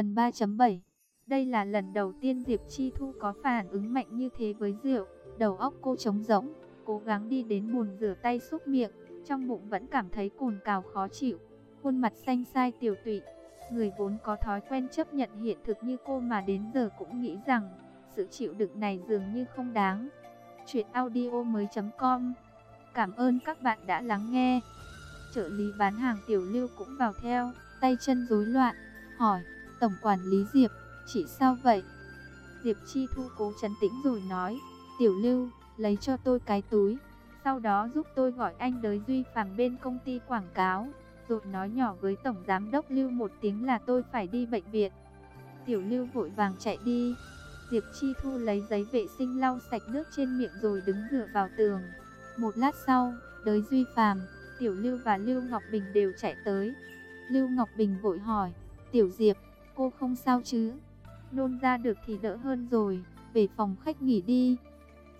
Phần 3.7 Đây là lần đầu tiên Diệp Chi Thu có phản ứng mạnh như thế với rượu. Đầu óc cô trống rỗng, cố gắng đi đến bồn rửa tay xúc miệng. Trong bụng vẫn cảm thấy cồn cào khó chịu. Khuôn mặt xanh xai tiểu tụy. Người vốn có thói quen chấp nhận hiện thực như cô mà đến giờ cũng nghĩ rằng sự chịu đựng này dường như không đáng. Chuyện audio mới.com Cảm ơn các bạn đã lắng nghe. Trợ lý bán hàng tiểu lưu cũng vào theo, tay chân rối loạn, hỏi, tổng quản lý Diệp, chị sao vậy? Diệp Chi Thu cố chấn tĩnh rồi nói, tiểu lưu, lấy cho tôi cái túi, sau đó giúp tôi gọi anh đới Duy Phàm bên công ty quảng cáo, rồi nói nhỏ với tổng giám đốc lưu một tiếng là tôi phải đi bệnh viện. Tiểu lưu vội vàng chạy đi, Diệp Chi Thu lấy giấy vệ sinh lau sạch nước trên miệng rồi đứng dựa vào tường. Một lát sau, đới Duy Phàm, Tiểu Lưu và Lưu Ngọc Bình đều chạy tới. Lưu Ngọc Bình vội hỏi, Tiểu Diệp, cô không sao chứ? Nôn ra được thì đỡ hơn rồi, về phòng khách nghỉ đi.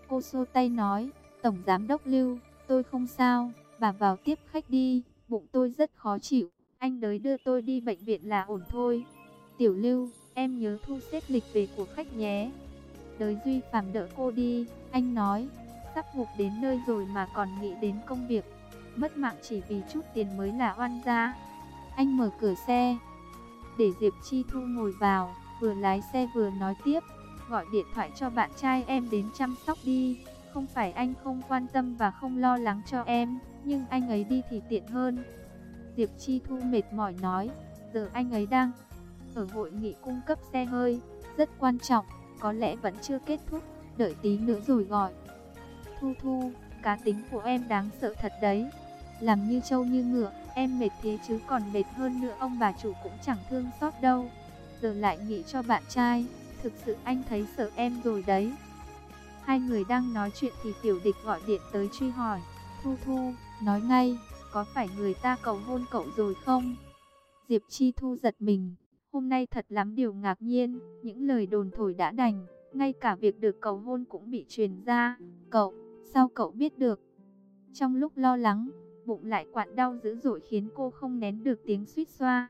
Cô xô tay nói, Tổng Giám Đốc Lưu, tôi không sao, bà vào tiếp khách đi, bụng tôi rất khó chịu, anh đới đưa tôi đi bệnh viện là ổn thôi. Tiểu Lưu, em nhớ thu xếp lịch về của khách nhé. Đới Duy Phạm đỡ cô đi, anh nói, sắp gục đến nơi rồi mà còn nghĩ đến công việc. Mất mạng chỉ vì chút tiền mới là oan gia. Anh mở cửa xe, để Diệp Chi Thu ngồi vào, vừa lái xe vừa nói tiếp, gọi điện thoại cho bạn trai em đến chăm sóc đi. Không phải anh không quan tâm và không lo lắng cho em, nhưng anh ấy đi thì tiện hơn. Diệp Chi Thu mệt mỏi nói, giờ anh ấy đang ở hội nghị cung cấp xe hơi, rất quan trọng, có lẽ vẫn chưa kết thúc, đợi tí nữa rồi gọi. Thu Thu, cá tính của em đáng sợ thật đấy. Làm như trâu như ngựa, em mệt thế chứ còn mệt hơn nữa ông bà chủ cũng chẳng thương xót đâu. Giờ lại nghĩ cho bạn trai, thực sự anh thấy sợ em rồi đấy. Hai người đang nói chuyện thì tiểu địch gọi điện tới truy hỏi. Thu Thu, nói ngay, có phải người ta cầu hôn cậu rồi không? Diệp Chi Thu giật mình, hôm nay thật lắm điều ngạc nhiên, những lời đồn thổi đã đành, ngay cả việc được cầu hôn cũng bị truyền ra. Cậu, sao cậu biết được? Trong lúc lo lắng, bụng lại quặn đau dữ dội khiến cô không nén được tiếng suýt xoa.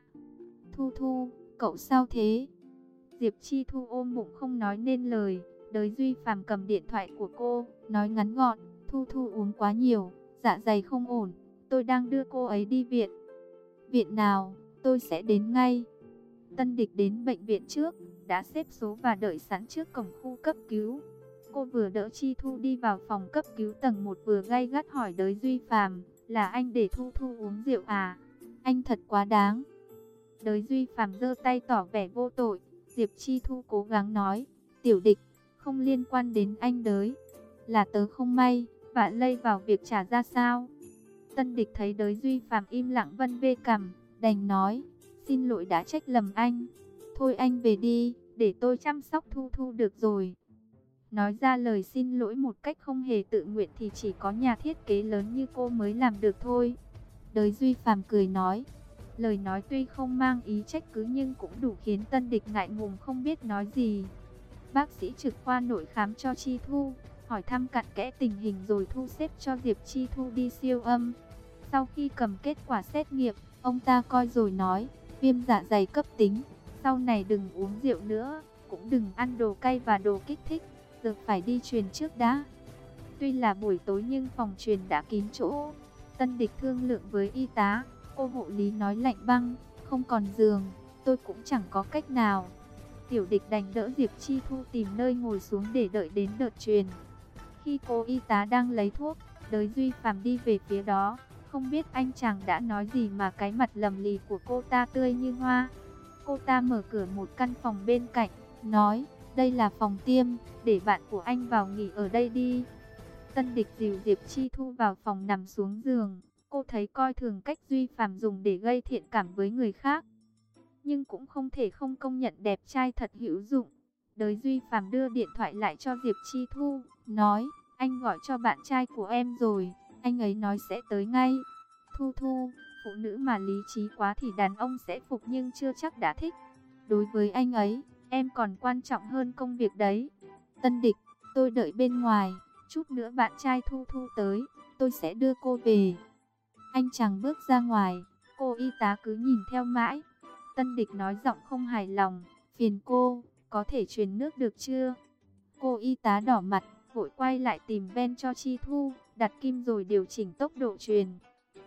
Thu Thu, cậu sao thế? Diệp Chi Thu ôm bụng không nói nên lời, đới Duy Phàm cầm điện thoại của cô, nói ngắn gọn, Thu Thu uống quá nhiều, dạ dày không ổn, tôi đang đưa cô ấy đi viện. Viện nào, tôi sẽ đến ngay. Tân địch đến bệnh viện trước, đã xếp số và đợi sẵn trước cổng khu cấp cứu. Cô vừa đỡ Chi Thu đi vào phòng cấp cứu tầng 1 vừa gay gắt hỏi đới Duy Phàm là anh để Thu Thu uống rượu à? Anh thật quá đáng. Đới Duy Phàm giơ tay tỏ vẻ vô tội, Diệp Chi Thu cố gắng nói, tiểu địch, không liên quan đến anh đới, là tớ không may, và lây vào việc trả ra sao. Tân địch thấy đới Duy Phàm im lặng vân vê cầm, đành nói, xin lỗi đã trách lầm anh, thôi anh về đi, để tôi chăm sóc Thu Thu được rồi. Nói ra lời xin lỗi một cách không hề tự nguyện thì chỉ có nhà thiết kế lớn như cô mới làm được thôi. Đới Duy Phàm cười nói, lời nói tuy không mang ý trách cứ nhưng cũng đủ khiến tân địch ngại ngùng không biết nói gì. Bác sĩ trực khoa nội khám cho Chi Thu, hỏi thăm cặn kẽ tình hình rồi thu xếp cho Diệp Chi Thu đi siêu âm. Sau khi cầm kết quả xét nghiệm, ông ta coi rồi nói, viêm dạ dày cấp tính, sau này đừng uống rượu nữa, cũng đừng ăn đồ cay và đồ kích thích giờ phải đi truyền trước đã. Tuy là buổi tối nhưng phòng truyền đã kín chỗ. Tân địch thương lượng với y tá, cô hộ lý nói lạnh băng, không còn giường, tôi cũng chẳng có cách nào. Tiểu địch đành đỡ Diệp Chi Thu tìm nơi ngồi xuống để đợi đến đợt truyền. Khi cô y tá đang lấy thuốc, đới Duy Phạm đi về phía đó, không biết anh chàng đã nói gì mà cái mặt lầm lì của cô ta tươi như hoa. Cô ta mở cửa một căn phòng bên cạnh, nói, đây là phòng tiêm, để bạn của anh vào nghỉ ở đây đi. Tân địch dìu Diệp Chi Thu vào phòng nằm xuống giường. Cô thấy coi thường cách Duy Phạm dùng để gây thiện cảm với người khác. Nhưng cũng không thể không công nhận đẹp trai thật hữu dụng. Đới Duy Phạm đưa điện thoại lại cho Diệp Chi Thu, nói, anh gọi cho bạn trai của em rồi, anh ấy nói sẽ tới ngay. Thu Thu, phụ nữ mà lý trí quá thì đàn ông sẽ phục nhưng chưa chắc đã thích. Đối với anh ấy, Em còn quan trọng hơn công việc đấy. Tân địch, tôi đợi bên ngoài, chút nữa bạn trai Thu Thu tới, tôi sẽ đưa cô về. Anh chàng bước ra ngoài, cô y tá cứ nhìn theo mãi. Tân địch nói giọng không hài lòng, phiền cô, có thể truyền nước được chưa? Cô y tá đỏ mặt, vội quay lại tìm ven cho Chi Thu, đặt kim rồi điều chỉnh tốc độ truyền.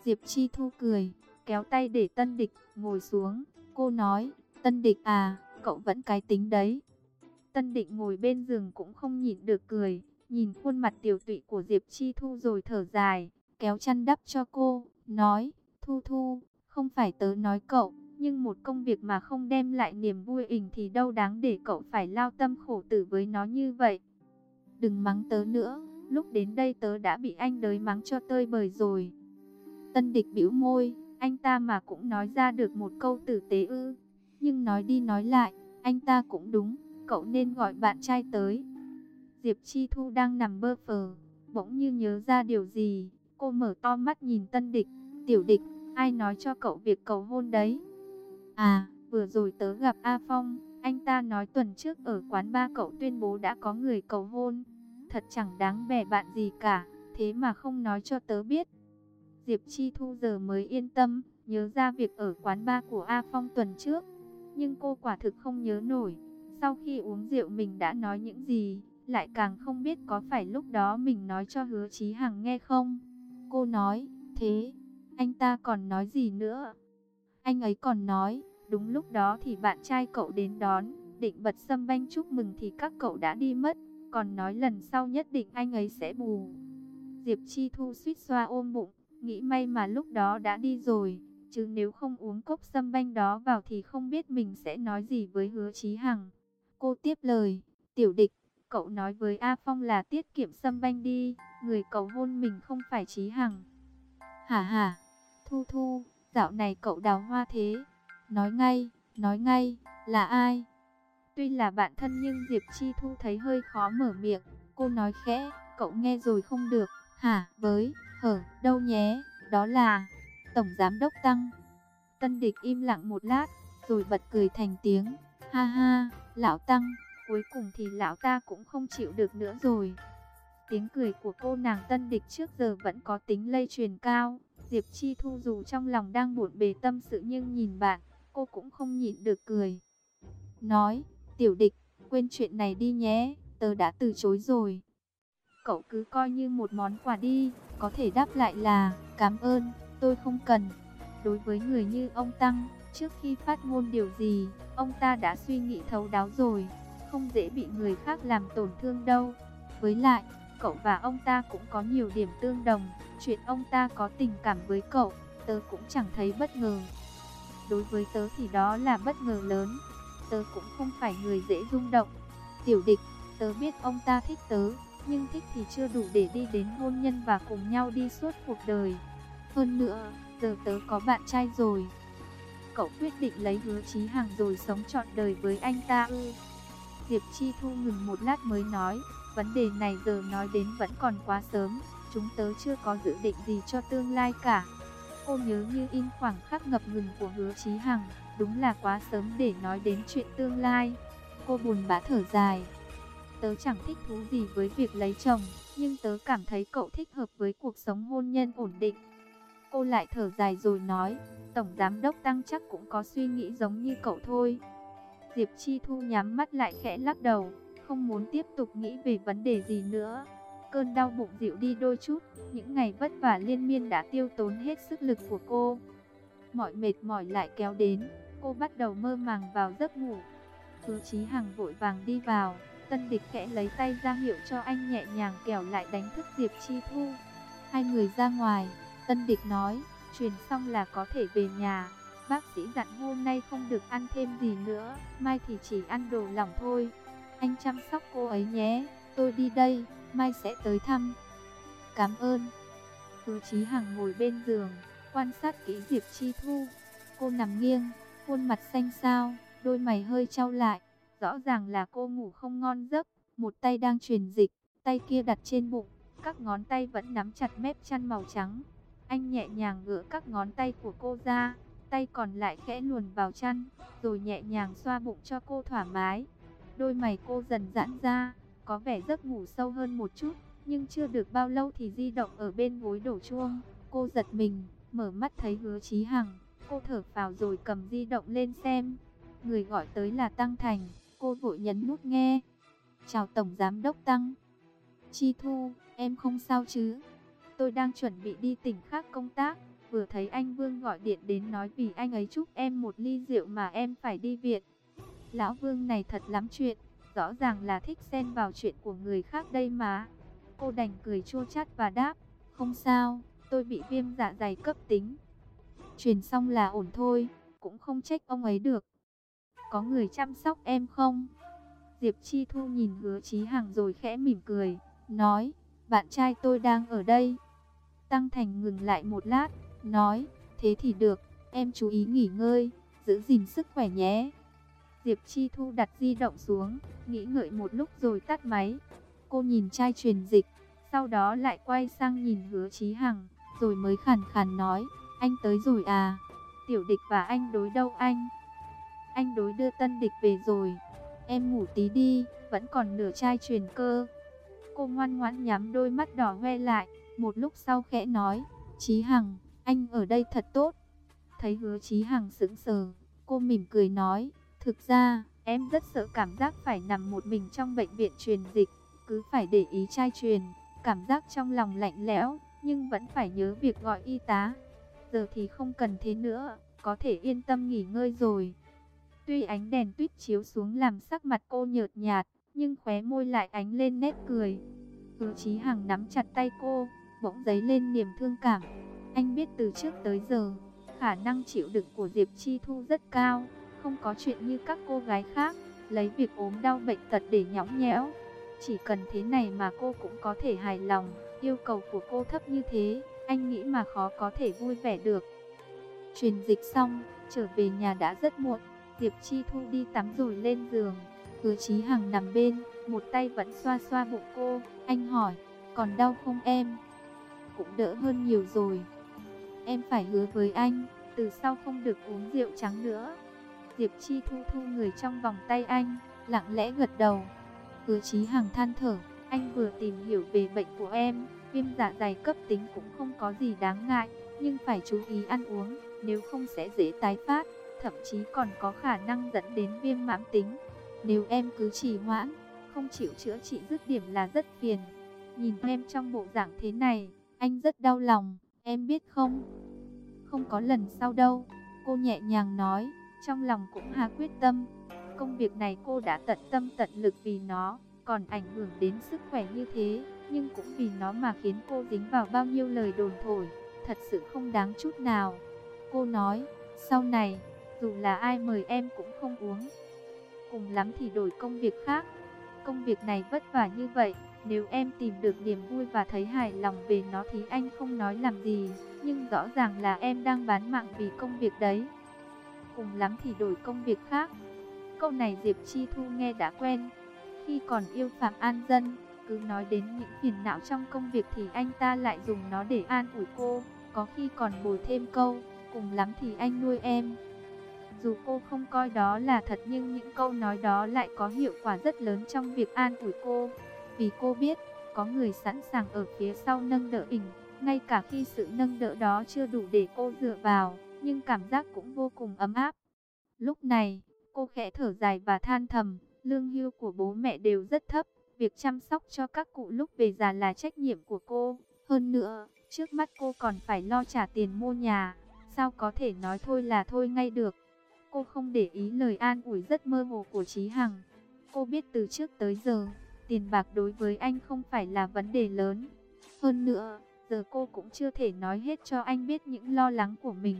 Diệp Chi Thu cười, kéo tay để tân địch, ngồi xuống. Cô nói, tân địch à, cậu vẫn cái tính đấy. Tân định ngồi bên giường cũng không nhịn được cười, nhìn khuôn mặt tiểu tụy của Diệp Chi Thu rồi thở dài, kéo chăn đắp cho cô, nói, Thu Thu, không phải tớ nói cậu, nhưng một công việc mà không đem lại niềm vui ỉnh thì đâu đáng để cậu phải lao tâm khổ tử với nó như vậy. Đừng mắng tớ nữa, lúc đến đây tớ đã bị anh đới mắng cho tơi bời rồi. Tân địch bĩu môi, anh ta mà cũng nói ra được một câu tử tế ư. Nhưng nói đi nói lại, anh ta cũng đúng, cậu nên gọi bạn trai tới. Diệp Chi Thu đang nằm bơ phờ, bỗng như nhớ ra điều gì. Cô mở to mắt nhìn tân địch, tiểu địch, ai nói cho cậu việc cầu hôn đấy? À, vừa rồi tớ gặp A Phong, anh ta nói tuần trước ở quán ba cậu tuyên bố đã có người cầu hôn. Thật chẳng đáng bè bạn gì cả, thế mà không nói cho tớ biết. Diệp Chi Thu giờ mới yên tâm, nhớ ra việc ở quán ba của A Phong tuần trước. Nhưng cô quả thực không nhớ nổi, sau khi uống rượu mình đã nói những gì, lại càng không biết có phải lúc đó mình nói cho hứa Chí Hằng nghe không. Cô nói, thế, anh ta còn nói gì nữa? Anh ấy còn nói, đúng lúc đó thì bạn trai cậu đến đón, định bật sâm banh chúc mừng thì các cậu đã đi mất, còn nói lần sau nhất định anh ấy sẽ bù. Diệp Chi Thu suýt xoa ôm bụng, nghĩ may mà lúc đó đã đi rồi, chứ nếu không uống cốc sâm banh đó vào thì không biết mình sẽ nói gì với hứa Chí Hằng. Cô tiếp lời, tiểu địch, cậu nói với A Phong là tiết kiệm sâm banh đi, người cầu hôn mình không phải Chí Hằng. Hả hả, Thu Thu, dạo này cậu đào hoa thế. Nói ngay, nói ngay, là ai? Tuy là bạn thân nhưng Diệp Chi Thu thấy hơi khó mở miệng. Cô nói khẽ, cậu nghe rồi không được. Hả, với, hở, đâu nhé, đó là Tổng Giám Đốc Tăng. Tân địch im lặng một lát, rồi bật cười thành tiếng. Ha ha, lão Tăng, cuối cùng thì lão ta cũng không chịu được nữa rồi. Tiếng cười của cô nàng tân địch trước giờ vẫn có tính lây truyền cao. Diệp Chi Thu dù trong lòng đang buồn bề tâm sự nhưng nhìn bạn, cô cũng không nhịn được cười. Nói, tiểu địch, quên chuyện này đi nhé, tớ đã từ chối rồi. Cậu cứ coi như một món quà đi, có thể đáp lại là, cảm ơn, tôi không cần. Đối với người như ông Tăng, trước khi phát ngôn điều gì, ông ta đã suy nghĩ thấu đáo rồi, không dễ bị người khác làm tổn thương đâu. Với lại, cậu và ông ta cũng có nhiều điểm tương đồng, chuyện ông ta có tình cảm với cậu, tớ cũng chẳng thấy bất ngờ. Đối với tớ thì đó là bất ngờ lớn, tớ cũng không phải người dễ rung động. Tiểu địch, tớ biết ông ta thích tớ, nhưng thích thì chưa đủ để đi đến hôn nhân và cùng nhau đi suốt cuộc đời. Hơn nữa, giờ tớ có bạn trai rồi. Cậu quyết định lấy hứa chí hàng rồi sống trọn đời với anh ta ư. Diệp Chi Thu ngừng một lát mới nói, vấn đề này giờ nói đến vẫn còn quá sớm, chúng tớ chưa có dự định gì cho tương lai cả. Cô nhớ như in khoảng khắc ngập ngừng của hứa Chí Hằng, đúng là quá sớm để nói đến chuyện tương lai. Cô buồn bã thở dài. Tớ chẳng thích thú gì với việc lấy chồng, nhưng tớ cảm thấy cậu thích hợp với cuộc sống hôn nhân ổn định. Cô lại thở dài rồi nói, Tổng Giám Đốc Tăng chắc cũng có suy nghĩ giống như cậu thôi. Diệp Chi Thu nhắm mắt lại khẽ lắc đầu, không muốn tiếp tục nghĩ về vấn đề gì nữa. Cơn đau bụng dịu đi đôi chút, những ngày vất vả liên miên đã tiêu tốn hết sức lực của cô. Mọi mệt mỏi lại kéo đến, cô bắt đầu mơ màng vào giấc ngủ. Hứa Chí Hằng vội vàng đi vào, tân địch kẽ lấy tay ra hiệu cho anh nhẹ nhàng kéo lại đánh thức Diệp Chi Thu. Hai người ra ngoài, tân địch nói, truyền xong là có thể về nhà. Bác sĩ dặn hôm nay không được ăn thêm gì nữa, mai thì chỉ ăn đồ lỏng thôi. Anh chăm sóc cô ấy nhé, tôi đi đây, mai sẽ tới thăm. Cảm ơn. Hứa Chí Hằng ngồi bên giường, quan sát kỹ Diệp Chi Thu. Cô nằm nghiêng, khuôn mặt xanh xao, đôi mày hơi trao lại. Rõ ràng là cô ngủ không ngon giấc, một tay đang truyền dịch, tay kia đặt trên bụng, các ngón tay vẫn nắm chặt mép chăn màu trắng. Anh nhẹ nhàng gỡ các ngón tay của cô ra, tay còn lại khẽ luồn vào chăn, rồi nhẹ nhàng xoa bụng cho cô thoải mái. Đôi mày cô dần giãn ra, có vẻ giấc ngủ sâu hơn một chút, nhưng chưa được bao lâu thì di động ở bên gối đổ chuông. Cô giật mình, mở mắt thấy hứa Chí Hằng, Cô thở vào rồi cầm di động lên xem. Người gọi tới là Tăng Thành. Cô vội nhấn nút nghe. Chào Tổng Giám Đốc Tăng. Chi Thu, em không sao chứ? Tôi đang chuẩn bị đi tỉnh khác công tác. Vừa thấy anh Vương gọi điện đến nói vì anh ấy chúc em một ly rượu mà em phải đi viện. Lão Vương này thật lắm chuyện. Rõ ràng là thích xen vào chuyện của người khác đây mà. Cô đành cười chua chát và đáp. Không sao, tôi bị viêm dạ dày cấp tính. Truyền xong là ổn thôi, cũng không trách ông ấy được. Có người chăm sóc em không? Diệp Chi Thu nhìn hứa Chí Hằng rồi khẽ mỉm cười, nói, bạn trai tôi đang ở đây. Tăng Thành ngừng lại một lát, nói, thế thì được, em chú ý nghỉ ngơi, giữ gìn sức khỏe nhé. Diệp Chi Thu đặt di động xuống, nghĩ ngợi một lúc rồi tắt máy. Cô nhìn chai truyền dịch, sau đó lại quay sang nhìn hứa Chí Hằng, rồi mới khàn khàn nói, anh tới rồi à? Tiểu địch và anh đối đâu anh? Anh đối đưa tân địch về rồi. Em ngủ tí đi, vẫn còn nửa chai truyền cơ. Cô ngoan ngoãn nhắm đôi mắt đỏ hoe lại, một lúc sau khẽ nói, Chí Hằng, anh ở đây thật tốt. Thấy hứa Chí Hằng sững sờ, cô mỉm cười nói, thực ra, em rất sợ cảm giác phải nằm một mình trong bệnh viện truyền dịch, cứ phải để ý chai truyền, cảm giác trong lòng lạnh lẽo, nhưng vẫn phải nhớ việc gọi y tá. Giờ thì không cần thế nữa, có thể yên tâm nghỉ ngơi rồi. Tuy ánh đèn tuyết chiếu xuống làm sắc mặt cô nhợt nhạt, nhưng khóe môi lại ánh lên nét cười. Hứa Chí Hằng nắm chặt tay cô, bỗng dấy lên niềm thương cảm. Anh biết từ trước tới giờ, khả năng chịu đựng của Diệp Chi Thu rất cao, không có chuyện như các cô gái khác, lấy việc ốm đau bệnh tật để nhõng nhẽo. Chỉ cần thế này mà cô cũng có thể hài lòng, yêu cầu của cô thấp như thế, anh nghĩ mà khó có thể vui vẻ được. Truyền dịch xong, trở về nhà đã rất muộn, Diệp Chi Thu đi tắm rồi lên giường. Hứa Chí Hằng nằm bên, một tay vẫn xoa xoa bụng cô, anh hỏi, còn đau không em? Cũng đỡ hơn nhiều rồi. Em phải hứa với anh, từ sau không được uống rượu trắng nữa. Diệp Chi Thu thu người trong vòng tay anh, lặng lẽ gật đầu. Hứa Chí Hằng than thở, anh vừa tìm hiểu về bệnh của em, viêm dạ dày cấp tính cũng không có gì đáng ngại, nhưng phải chú ý ăn uống, nếu không sẽ dễ tái phát, thậm chí còn có khả năng dẫn đến viêm mãn tính. Nếu em cứ trì hoãn, không chịu chữa trị dứt điểm là rất phiền. Nhìn em trong bộ dạng thế này, anh rất đau lòng, em biết không? Không có lần sau đâu, cô nhẹ nhàng nói, trong lòng cũng hà quyết tâm. Công việc này cô đã tận tâm tận lực vì nó, còn ảnh hưởng đến sức khỏe như thế, nhưng cũng vì nó mà khiến cô dính vào bao nhiêu lời đồn thổi, thật sự không đáng chút nào. Cô nói, sau này, dù là ai mời em cũng không uống. Cùng lắm thì đổi công việc khác. Công việc này vất vả như vậy, nếu em tìm được niềm vui và thấy hài lòng về nó thì anh không nói làm gì, nhưng rõ ràng là em đang bán mạng vì công việc đấy. Cùng lắm thì đổi công việc khác. Câu này Diệp Chi Thu nghe đã quen. Khi còn yêu Phạm An Dân, cứ nói đến những phiền não trong công việc thì anh ta lại dùng nó để an ủi cô. Có khi còn bồi thêm câu, cùng lắm thì anh nuôi em. Dù cô không coi đó là thật nhưng những câu nói đó lại có hiệu quả rất lớn trong việc an ủi cô. Vì cô biết, có người sẵn sàng ở phía sau nâng đỡ mình, ngay cả khi sự nâng đỡ đó chưa đủ để cô dựa vào, nhưng cảm giác cũng vô cùng ấm áp. Lúc này, cô khẽ thở dài và than thầm, lương hưu của bố mẹ đều rất thấp, việc chăm sóc cho các cụ lúc về già là trách nhiệm của cô. Hơn nữa, trước mắt cô còn phải lo trả tiền mua nhà, sao có thể nói thôi là thôi ngay được. Cô không để ý lời an ủi rất mơ hồ của Chí Hằng. Cô biết từ trước tới giờ, tiền bạc đối với anh không phải là vấn đề lớn. Hơn nữa, giờ cô cũng chưa thể nói hết cho anh biết những lo lắng của mình.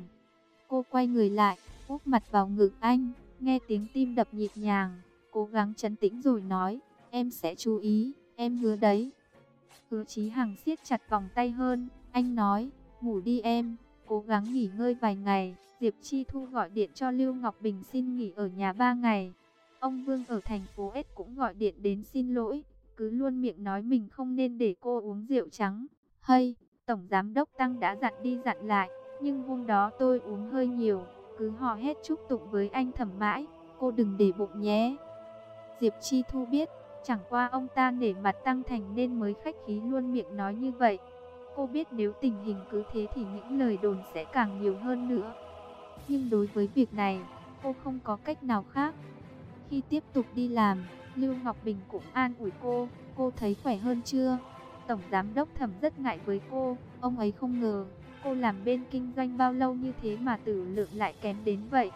Cô quay người lại, úp mặt vào ngực anh, nghe tiếng tim đập nhịp nhàng, cố gắng trấn tĩnh rồi nói, em sẽ chú ý, em hứa đấy. Hứa Chí Hằng siết chặt vòng tay hơn, anh nói, ngủ đi em, cố gắng nghỉ ngơi vài ngày. Diệp Chi Thu gọi điện cho Lưu Ngọc Bình xin nghỉ ở nhà 3 ngày. Ông Vương ở thành phố S cũng gọi điện đến xin lỗi, cứ luôn miệng nói mình không nên để cô uống rượu trắng. Hay, Tổng Giám Đốc Tăng đã dặn đi dặn lại, nhưng hôm đó tôi uống hơi nhiều, cứ hò hét chúc tụng với anh thầm mãi, cô đừng để bụng nhé. Diệp Chi Thu biết, chẳng qua ông ta nể mặt Tăng Thành nên mới khách khí luôn miệng nói như vậy. Cô biết nếu tình hình cứ thế thì những lời đồn sẽ càng nhiều hơn nữa. Nhưng đối với việc này, cô không có cách nào khác. Khi tiếp tục đi làm, Lưu Ngọc Bình cũng an ủi cô, cô thấy khỏe hơn chưa? Tổng Giám Đốc Thẩm rất ngại với cô, ông ấy không ngờ, cô làm bên kinh doanh bao lâu như thế mà tử lượng lại kém đến vậy.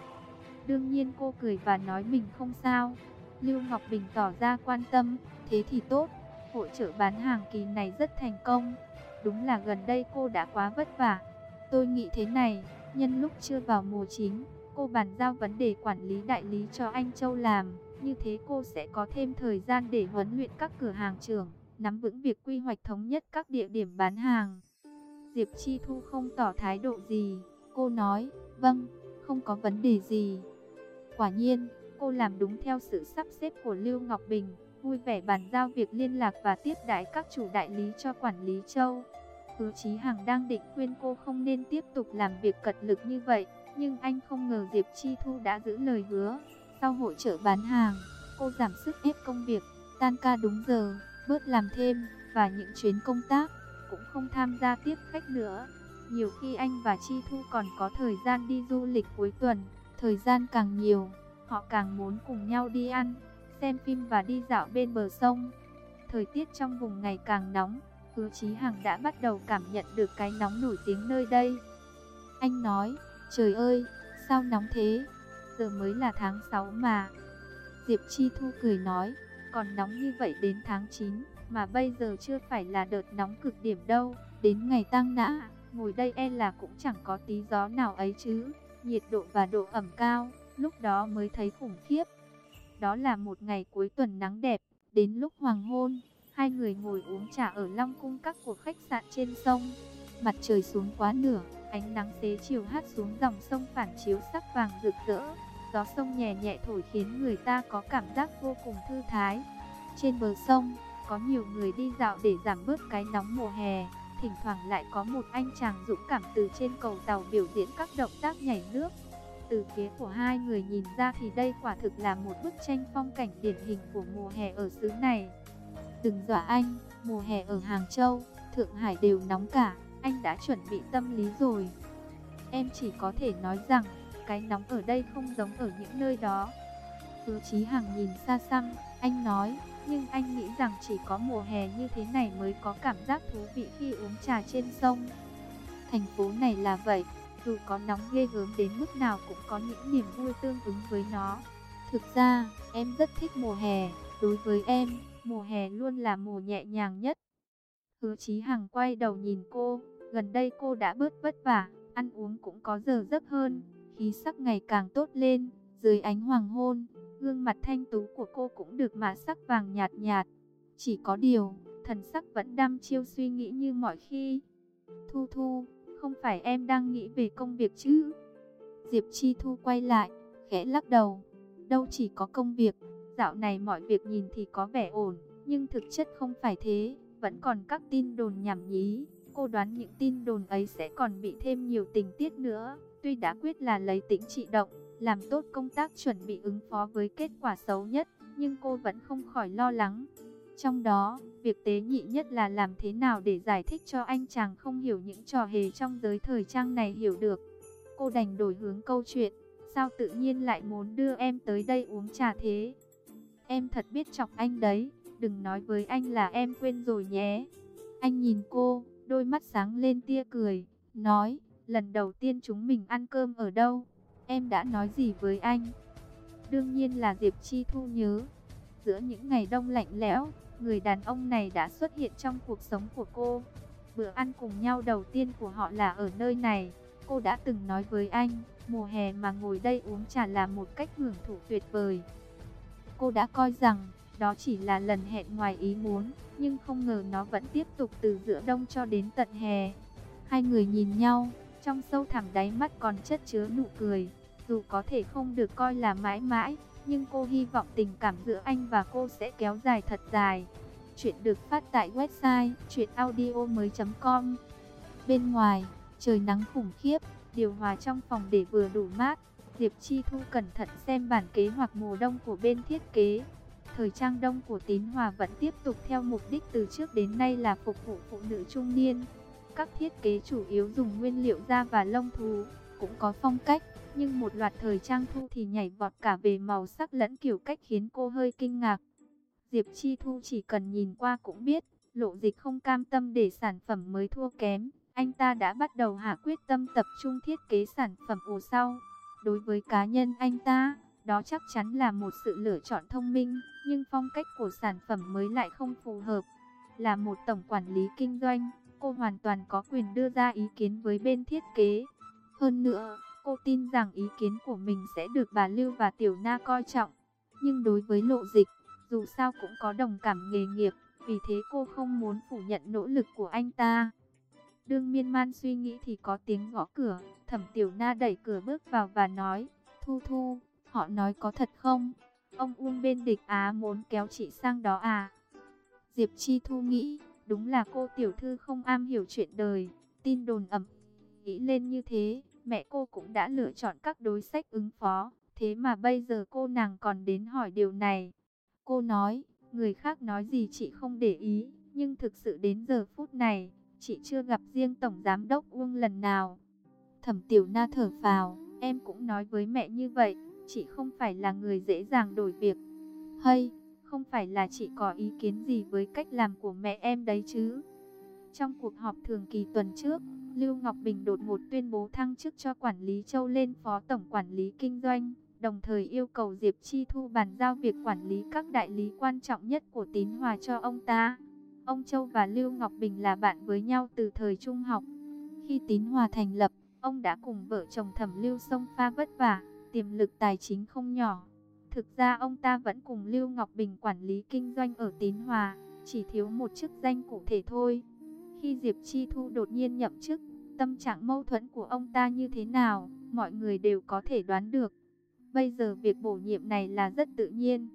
Đương nhiên cô cười và nói mình không sao. Lưu Ngọc Bình tỏ ra quan tâm, thế thì tốt, hội trợ bán hàng kỳ này rất thành công. Đúng là gần đây cô đã quá vất vả. Tôi nghĩ thế này, nhân lúc chưa vào mùa chính, cô bàn giao vấn đề quản lý đại lý cho anh Châu làm. Như thế cô sẽ có thêm thời gian để huấn luyện các cửa hàng trưởng, nắm vững việc quy hoạch thống nhất các địa điểm bán hàng. Diệp Chi Thu không tỏ thái độ gì, cô nói, vâng, không có vấn đề gì. Quả nhiên, cô làm đúng theo sự sắp xếp của Lưu Ngọc Bình, vui vẻ bàn giao việc liên lạc và tiếp đãi các chủ đại lý cho quản lý Châu. Hứa Chí Hằng đang định khuyên cô không nên tiếp tục làm việc cật lực như vậy, nhưng anh không ngờ Diệp Chi Thu đã giữ lời hứa. Sau hội trợ bán hàng, cô giảm sức ép công việc, tan ca đúng giờ, bớt làm thêm, và những chuyến công tác, cũng không tham gia tiếp khách nữa. Nhiều khi anh và Chi Thu còn có thời gian đi du lịch cuối tuần, thời gian càng nhiều, họ càng muốn cùng nhau đi ăn, xem phim và đi dạo bên bờ sông. Thời tiết trong vùng ngày càng nóng, Hứa Chí Hằng đã bắt đầu cảm nhận được cái nóng nổi tiếng nơi đây. Anh nói, trời ơi, sao nóng thế? giờ mới là tháng 6 mà. Diệp Chi Thu cười nói, còn nóng như vậy đến tháng 9, mà bây giờ chưa phải là đợt nóng cực điểm đâu, đến ngày tăng nã, ngồi đây e là cũng chẳng có tí gió nào ấy chứ, nhiệt độ và độ ẩm cao, lúc đó mới thấy khủng khiếp. Đó là một ngày cuối tuần nắng đẹp, đến lúc hoàng hôn, hai người ngồi uống trà ở Long Cung các của khách sạn trên sông, mặt trời xuống quá nửa, ánh nắng xế chiều hát xuống dòng sông phản chiếu sắc vàng rực rỡ, Gió sông nhẹ nhẹ thổi khiến người ta có cảm giác vô cùng thư thái. Trên bờ sông, có nhiều người đi dạo để giảm bớt cái nóng mùa hè. Thỉnh thoảng lại có một anh chàng dũng cảm từ trên cầu tàu biểu diễn các động tác nhảy nước. Từ phía của hai người nhìn ra thì đây quả thực là một bức tranh phong cảnh điển hình của mùa hè ở xứ này. Đừng dọa anh, mùa hè ở Hàng Châu, Thượng Hải đều nóng cả, anh đã chuẩn bị tâm lý rồi. Em chỉ có thể nói rằng, cái nóng ở đây không giống ở những nơi đó. Hứa Chí Hằng nhìn xa xăm, anh nói, nhưng anh nghĩ rằng chỉ có mùa hè như thế này mới có cảm giác thú vị khi uống trà trên sông. Thành phố này là vậy, dù có nóng ghê gớm đến mức nào cũng có những niềm vui tương ứng với nó. Thực ra, em rất thích mùa hè, đối với em, mùa hè luôn là mùa nhẹ nhàng nhất. Hứa Chí Hằng quay đầu nhìn cô, gần đây cô đã bớt vất vả, ăn uống cũng có giờ giấc hơn, khí sắc ngày càng tốt lên, dưới ánh hoàng hôn, gương mặt thanh tú của cô cũng được mạ sắc vàng nhạt nhạt. Chỉ có điều, thần sắc vẫn đăm chiêu suy nghĩ như mọi khi. Thu Thu, không phải em đang nghĩ về công việc chứ? Diệp Chi Thu quay lại, khẽ lắc đầu. Đâu chỉ có công việc, dạo này mọi việc nhìn thì có vẻ ổn, nhưng thực chất không phải thế, vẫn còn các tin đồn nhảm nhí. Cô đoán những tin đồn ấy sẽ còn bị thêm nhiều tình tiết nữa. Tuy đã quyết là lấy tính trị động, làm tốt công tác chuẩn bị ứng phó với kết quả xấu nhất, nhưng cô vẫn không khỏi lo lắng. Trong đó, việc tế nhị nhất là làm thế nào để giải thích cho anh chàng không hiểu những trò hề trong giới thời trang này hiểu được. Cô đành đổi hướng câu chuyện, sao tự nhiên lại muốn đưa em tới đây uống trà thế? Em thật biết chọc anh đấy, đừng nói với anh là em quên rồi nhé. Anh nhìn cô, đôi mắt sáng lên tia cười, nói, lần đầu tiên chúng mình ăn cơm ở đâu? Em đã nói gì với anh? Đương nhiên là Diệp Chi Thu nhớ. Giữa những ngày đông lạnh lẽo, người đàn ông này đã xuất hiện trong cuộc sống của cô. Bữa ăn cùng nhau đầu tiên của họ là ở nơi này. Cô đã từng nói với anh, mùa hè mà ngồi đây uống trà là một cách hưởng thụ tuyệt vời. Cô đã coi rằng, đó chỉ là lần hẹn ngoài ý muốn, nhưng không ngờ nó vẫn tiếp tục từ giữa đông cho đến tận hè. Hai người nhìn nhau, trong sâu thẳm đáy mắt còn chất chứa nụ cười, dù có thể không được coi là mãi mãi, nhưng cô hy vọng tình cảm giữa anh và cô sẽ kéo dài thật dài. Chuyện được phát tại website chuyenaudio.com Bên ngoài, trời nắng khủng khiếp, điều hòa trong phòng để vừa đủ mát. Diệp Chi Thu cẩn thận xem bản kế hoạch mùa đông của bên thiết kế. Thời trang đông của Tín Hòa vẫn tiếp tục theo mục đích từ trước đến nay là phục vụ phụ nữ trung niên các thiết kế chủ yếu dùng nguyên liệu da và lông thú, cũng có phong cách, Nhưng một loạt thời trang thu thì nhảy vọt cả về màu sắc lẫn kiểu cách khiến cô hơi kinh ngạc. Diệp Chi Thu chỉ cần nhìn qua cũng biết, lộ dịch không cam tâm để sản phẩm mới thua kém. Anh ta đã bắt đầu hạ quyết tâm tập trung thiết kế sản phẩm ồ sau. Đối với cá nhân anh ta, đó chắc chắn là một sự lựa chọn thông minh, nhưng phong cách của sản phẩm mới lại không phù hợp. Là một tổng quản lý kinh doanh, cô hoàn toàn có quyền đưa ra ý kiến với bên thiết kế. Hơn nữa, cô tin rằng ý kiến của mình sẽ được bà Lưu và Tiểu Na coi trọng. Nhưng đối với lộ dịch, dù sao cũng có đồng cảm nghề nghiệp, vì thế cô không muốn phủ nhận nỗ lực của anh ta. Đương miên man suy nghĩ thì có tiếng gõ cửa, thẩm Tiểu Na đẩy cửa bước vào và nói, Thu Thu, họ nói có thật không? Ông Uông bên địch Á muốn kéo chị sang đó à? Diệp Chi Thu nghĩ, đúng là cô tiểu thư không am hiểu chuyện đời, tin đồn ẩm. Nghĩ lên như thế, mẹ cô cũng đã lựa chọn các đối sách ứng phó, thế mà bây giờ cô nàng còn đến hỏi điều này. Cô nói, người khác nói gì chị không để ý, nhưng thực sự đến giờ phút này, chị chưa gặp riêng Tổng Giám Đốc Uông lần nào. Thẩm Tiểu Na thở phào, em cũng nói với mẹ như vậy, chị không phải là người dễ dàng đổi việc. Hay, không phải là chị có ý kiến gì với cách làm của mẹ em đấy chứ. Trong cuộc họp thường kỳ tuần trước, Lưu Ngọc Bình đột ngột tuyên bố thăng chức cho quản lý Châu lên phó tổng quản lý kinh doanh, đồng thời yêu cầu Diệp Chi Thu bàn giao việc quản lý các đại lý quan trọng nhất của Tín Hòa cho ông ta. Ông Châu và Lưu Ngọc Bình là bạn với nhau từ thời trung học. Khi Tín Hòa thành lập, ông đã cùng vợ chồng Thẩm Lưu sông pha vất vả, tiềm lực tài chính không nhỏ. Thực ra ông ta vẫn cùng Lưu Ngọc Bình quản lý kinh doanh ở Tín Hòa, chỉ thiếu một chức danh cụ thể thôi. Khi Diệp Chi Thu đột nhiên nhậm chức, tâm trạng mâu thuẫn của ông ta như thế nào, mọi người đều có thể đoán được. Bây giờ việc bổ nhiệm này là rất tự nhiên.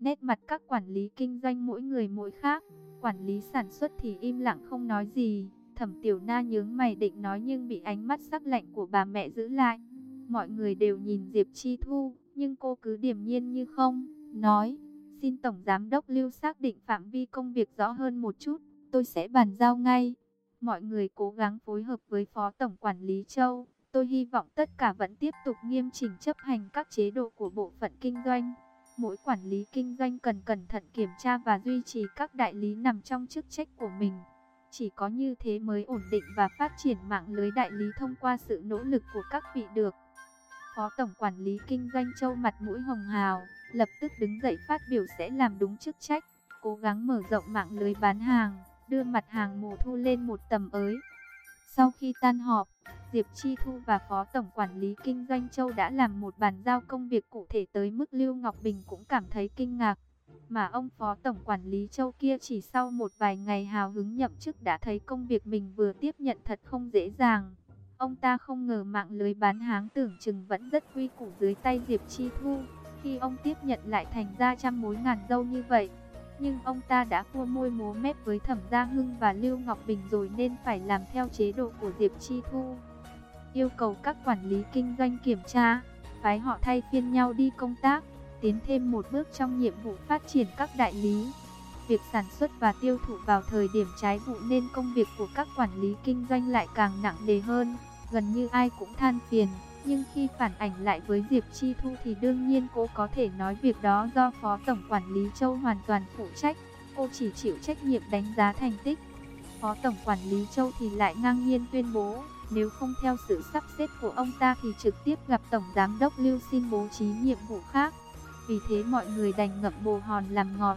Nét mặt các quản lý kinh doanh mỗi người mỗi khác, quản lý sản xuất thì im lặng không nói gì. Thẩm Tiểu Na nhướng mày định nói nhưng bị ánh mắt sắc lạnh của bà mẹ giữ lại. Mọi người đều nhìn Diệp Chi Thu, nhưng cô cứ điềm nhiên như không, nói, xin Tổng Giám Đốc Lưu xác định phạm vi công việc rõ hơn một chút, tôi sẽ bàn giao ngay. Mọi người cố gắng phối hợp với Phó Tổng Quản lý Châu, tôi hy vọng tất cả vẫn tiếp tục nghiêm chỉnh chấp hành các chế độ của bộ phận kinh doanh. Mỗi quản lý kinh doanh cần cẩn thận kiểm tra và duy trì các đại lý nằm trong chức trách của mình. Chỉ có như thế mới ổn định và phát triển mạng lưới đại lý thông qua sự nỗ lực của các vị được. Phó Tổng Quản lý Kinh doanh Châu mặt mũi hồng hào, lập tức đứng dậy phát biểu sẽ làm đúng chức trách, cố gắng mở rộng mạng lưới bán hàng, đưa mặt hàng mùa thu lên một tầm ới. Sau khi tan họp, Diệp Chi Thu và Phó Tổng Quản lý Kinh doanh Châu đã làm một bàn giao công việc cụ thể tới mức Lưu Ngọc Bình cũng cảm thấy kinh ngạc. Mà ông Phó Tổng Quản lý Châu kia chỉ sau một vài ngày hào hứng nhậm chức đã thấy công việc mình vừa tiếp nhận thật không dễ dàng. Ông ta không ngờ mạng lưới bán hàng tưởng chừng vẫn rất quy củ dưới tay Diệp Chi Thu. Khi ông tiếp nhận lại thành ra trăm mối ngàn dâu như vậy. Nhưng ông ta đã cua môi múa mép với Thẩm Gia Hưng và Lưu Ngọc Bình rồi nên phải làm theo chế độ của Diệp Chi Thu. Yêu cầu các quản lý kinh doanh kiểm tra, phái họ thay phiên nhau đi công tác, tiến thêm một bước trong nhiệm vụ phát triển các đại lý. Việc sản xuất và tiêu thụ vào thời điểm trái vụ nên công việc của các quản lý kinh doanh lại càng nặng nề hơn gần như ai cũng than phiền. Nhưng khi phản ảnh lại với Diệp Chi Thu thì đương nhiên cô có thể nói việc đó do Phó Tổng Quản lý Châu hoàn toàn phụ trách. Cô chỉ chịu trách nhiệm đánh giá thành tích. Phó Tổng Quản lý Châu thì lại ngang nhiên tuyên bố, nếu không theo sự sắp xếp của ông ta thì trực tiếp gặp Tổng Giám Đốc Lưu xin bố trí nhiệm vụ khác. Vì thế mọi người đành ngậm bồ hòn làm ngọt.